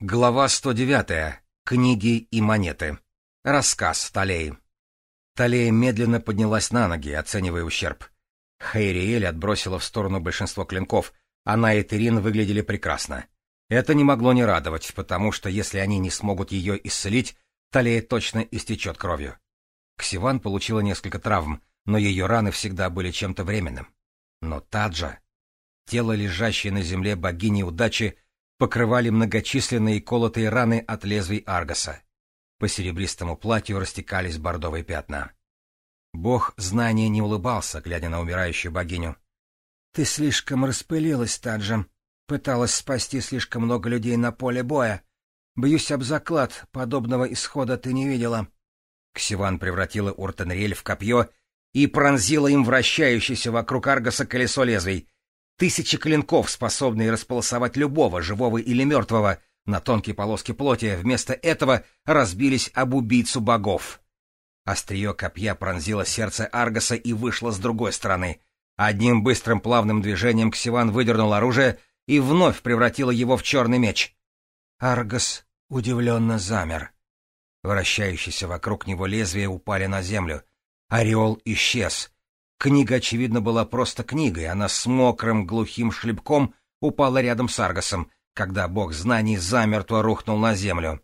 Глава 109. Книги и монеты. Рассказ Талеи. Талея медленно поднялась на ноги, оценивая ущерб. Хейриэль отбросила в сторону большинство клинков. Она и Терин выглядели прекрасно. Это не могло не радовать, потому что если они не смогут ее исцелить, Талея точно истечет кровью. Ксиван получила несколько травм, но ее раны всегда были чем-то временным. Но Таджа... Тело, лежащее на земле богини удачи, — покрывали многочисленные колотые раны от лезвий Аргоса. По серебристому платью растекались бордовые пятна. Бог знания не улыбался, глядя на умирающую богиню. — Ты слишком распылилась, Таджа. Пыталась спасти слишком много людей на поле боя. Бьюсь об заклад, подобного исхода ты не видела. Ксиван превратила Уртенриэль в копье и пронзила им вращающееся вокруг Аргоса колесо лезвий — Тысячи клинков, способные располосовать любого, живого или мертвого, на тонкие полоски плоти, вместо этого разбились об убийцу богов. Острие копья пронзило сердце Аргаса и вышло с другой стороны. Одним быстрым плавным движением Ксиван выдернул оружие и вновь превратила его в черный меч. Аргас удивленно замер. Вращающиеся вокруг него лезвия упали на землю. Ореол исчез — Книга, очевидно, была просто книгой, она с мокрым глухим шлепком упала рядом с Аргосом, когда бог знаний замертво рухнул на землю.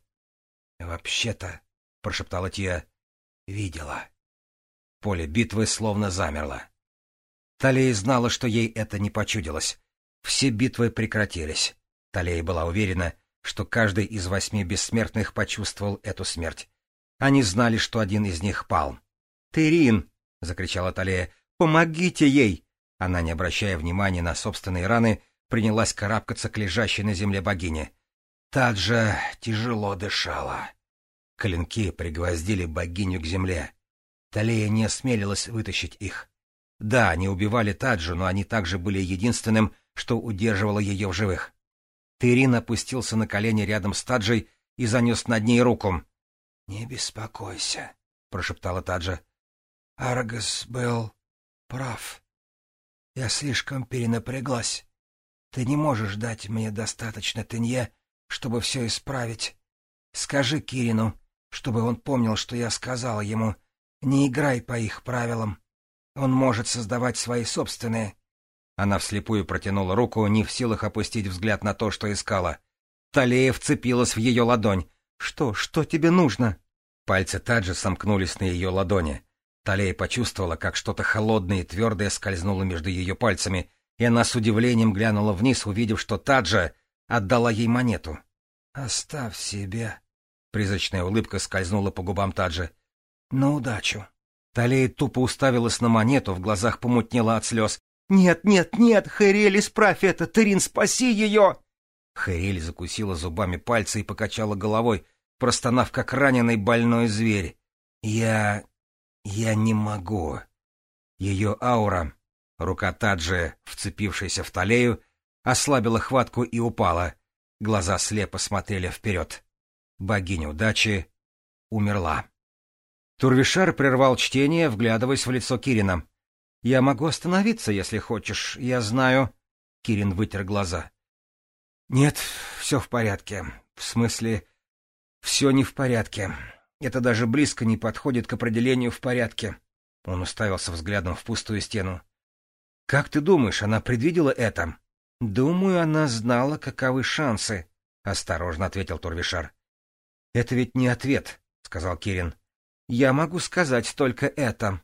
«Вообще-то», — прошептала Тия, — «видела». Поле битвы словно замерло. Талея знала, что ей это не почудилось. Все битвы прекратились. Талея была уверена, что каждый из восьми бессмертных почувствовал эту смерть. Они знали, что один из них пал. «Терин!» — закричала Талея. Помогите ей!» Она, не обращая внимания на собственные раны, принялась карабкаться к лежащей на земле богине. Таджа тяжело дышала. Клинки пригвоздили богиню к земле. Талея не осмелилась вытащить их. Да, они убивали Таджу, но они также были единственным, что удерживало ее в живых. Тырин опустился на колени рядом с Таджей и занес над ней руку. — Не беспокойся, — прошептала Таджа. — Аргас был прав. Я слишком перенапряглась. Ты не можешь дать мне достаточно тенье, чтобы все исправить. Скажи Кирину, чтобы он помнил, что я сказала ему. Не играй по их правилам. Он может создавать свои собственные. Она вслепую протянула руку, не в силах опустить взгляд на то, что искала. Талея вцепилась в ее ладонь. «Что? Что тебе нужно?» Пальцы Таджи сомкнулись на ее ладони. Талия почувствовала, как что-то холодное и твердое скользнуло между ее пальцами, и она с удивлением глянула вниз, увидев, что Таджа отдала ей монету. «Оставь себе», — призрачная улыбка скользнула по губам Таджи. «На удачу». Талия тупо уставилась на монету, в глазах помутнела от слез. «Нет, нет, нет, Хэрель, исправь это! Терин, спаси ее!» Хэрель закусила зубами пальцы и покачала головой, простонав, как раненый больной зверь. «Я «Я не могу». Ее аура, рука Таджи, вцепившаяся в талею, ослабила хватку и упала. Глаза слепо смотрели вперед. Богиня удачи умерла. Турвишар прервал чтение, вглядываясь в лицо Кирина. «Я могу остановиться, если хочешь, я знаю...» Кирин вытер глаза. «Нет, все в порядке. В смысле, все не в порядке. Это даже близко не подходит к определению в порядке. Он уставился взглядом в пустую стену. «Как ты думаешь, она предвидела это?» «Думаю, она знала, каковы шансы», — осторожно ответил Турвишар. «Это ведь не ответ», — сказал Кирин. «Я могу сказать только это.